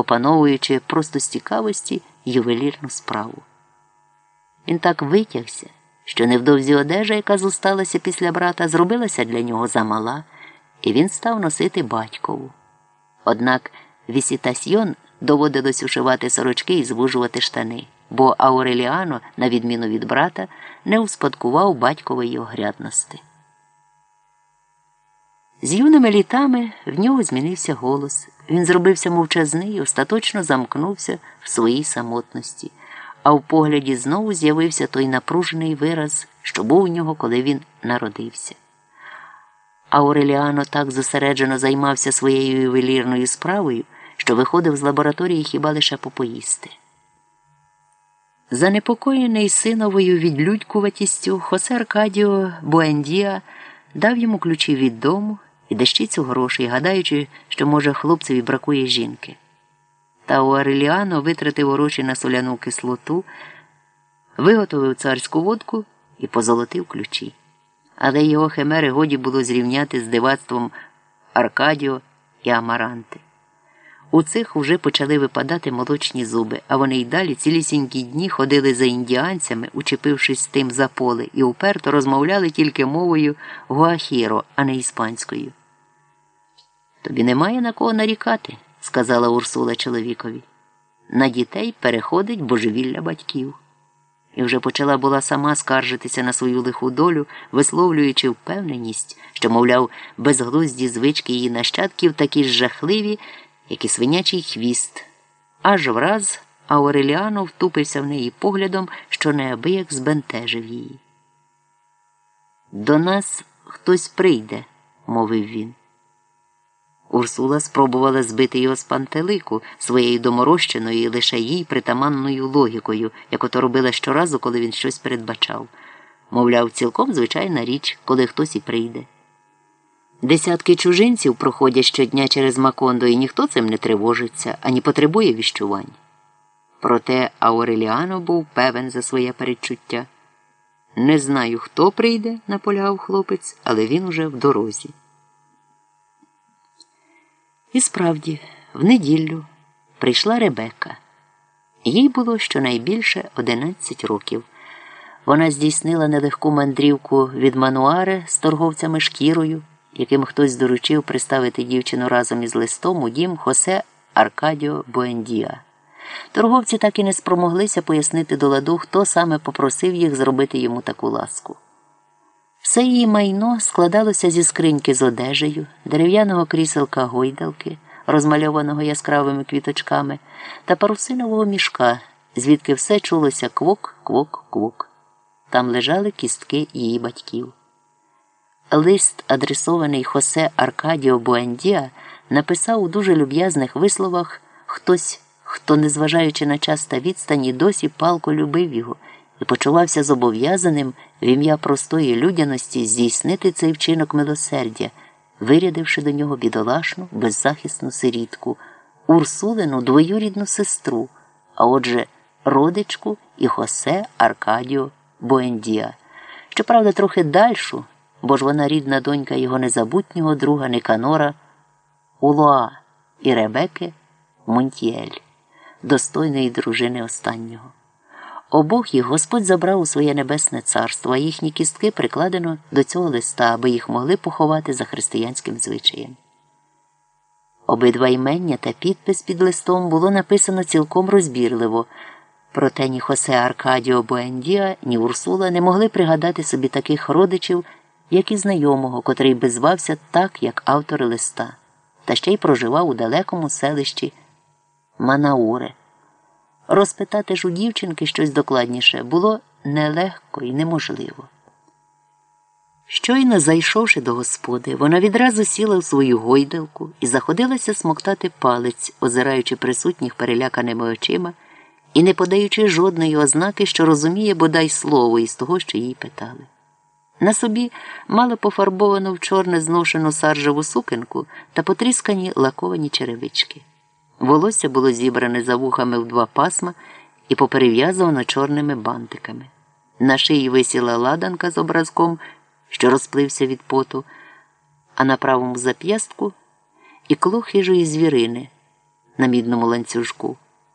опановуючи просто з цікавості ювелірну справу. Він так витягся, що невдовзі одежа, яка зосталася після брата, зробилася для нього замала, і він став носити батькову. Однак Вісітасьйон доводилось ушивати сорочки і звужувати штани, бо Ауреліано, на відміну від брата, не успадкував батькової огрядності. З юними літами в нього змінився голос. Він зробився мовчазний і остаточно замкнувся в своїй самотності, а в погляді знову з'явився той напружений вираз, що був у нього, коли він народився. Ауреліано так зосереджено займався своєю ювелірною справою, що виходив з лабораторії хіба лише попоїсти. Занепокоєний синовою відлюдькуватістю, Хосе Аркадіо Буендія дав йому ключі від дому і дещицю грошей, гадаючи, що, може, хлопцеві бракує жінки. Та Уареліано витратив гроші на соляну кислоту, виготовив царську водку і позолотив ключі. Але його химери годі було зрівняти з дивацтвом Аркадіо і Амаранти. У цих уже почали випадати молочні зуби, а вони й далі цілісінькі дні ходили за індіанцями, учепившись тим за поле, і уперто розмовляли тільки мовою гуахіро, а не іспанською. Тобі немає на кого нарікати, сказала Урсула чоловікові. На дітей переходить божевілля батьків. І вже почала була сама скаржитися на свою лиху долю, висловлюючи впевненість, що, мовляв, безглузді звички її нащадків такі ж жахливі, як і свинячий хвіст. Аж враз Ауреліано втупився в неї поглядом, що неабияк збентежив її. До нас хтось прийде, мовив він. Урсула спробувала збити його з пантелику своєю доморощеною і лише їй притаманною логікою, як ото робила щоразу, коли він щось передбачав. Мовляв, цілком звичайна річ, коли хтось і прийде. Десятки чужинців проходять щодня через Макондо, і ніхто цим не тривожиться, ані потребує віщувань. Проте Ауреліано був певен за своє передчуття. Не знаю, хто прийде, наполягав хлопець, але він уже в дорозі. І справді, в неділю прийшла Ребека. Їй було щонайбільше 11 років. Вона здійснила нелегку мандрівку від мануари з торговцями шкірою, яким хтось доручив приставити дівчину разом із листом у дім Хосе Аркадіо Буендіа. Торговці так і не спромоглися пояснити до ладу, хто саме попросив їх зробити йому таку ласку. Все її майно складалося зі скриньки з одежею, дерев'яного кріселка гойдалки, розмальованого яскравими квіточками, та парусинового мішка, звідки все чулося квок, квок, квок. Там лежали кістки її батьків. Лист, адресований Хосе Аркадіо Буендіа, написав у дуже люб'язних висловах хтось, хто, незважаючи на час та відстані, досі палко любив його і почувався зобов'язаним в ім'я простої людяності здійснити цей вчинок милосердя, вирядивши до нього бідолашну, беззахисну сирітку, Урсулину двоюрідну сестру, а отже, родичку і Хосе Аркадіо Боендія. Щоправда, трохи дальшу, бо ж вона рідна донька його незабутнього друга Никанора Улоа і Ребеки Монтіель, достойної дружини останнього. Обох їх Господь забрав у своє небесне царство, а їхні кістки прикладено до цього листа, аби їх могли поховати за християнським звичаєм. Обидва імення та підпис під листом було написано цілком розбірливо, проте ні Хосе Аркадіо Буендіа, ні Урсула не могли пригадати собі таких родичів, як і знайомого, котрий би звався так, як автор листа, та ще й проживав у далекому селищі Манауре. Розпитати ж у дівчинки щось докладніше було нелегко і неможливо. Щойно зайшовши до господи, вона відразу сіла в свою гойдалку і заходилася смоктати палець, озираючи присутніх переляканими очима і не подаючи жодної ознаки, що розуміє бодай слово із того, що їй питали. На собі мала пофарбовану в чорне зношену саржеву сукенку та потріскані лаковані черевички. Волосся було зібране за вухами в два пасма і поперев'язано чорними бантиками. На шиї висіла ладанка з образком, що розплився від поту, а на правому зап'ястку ікло хижої звірини, на мідному ланцюжку.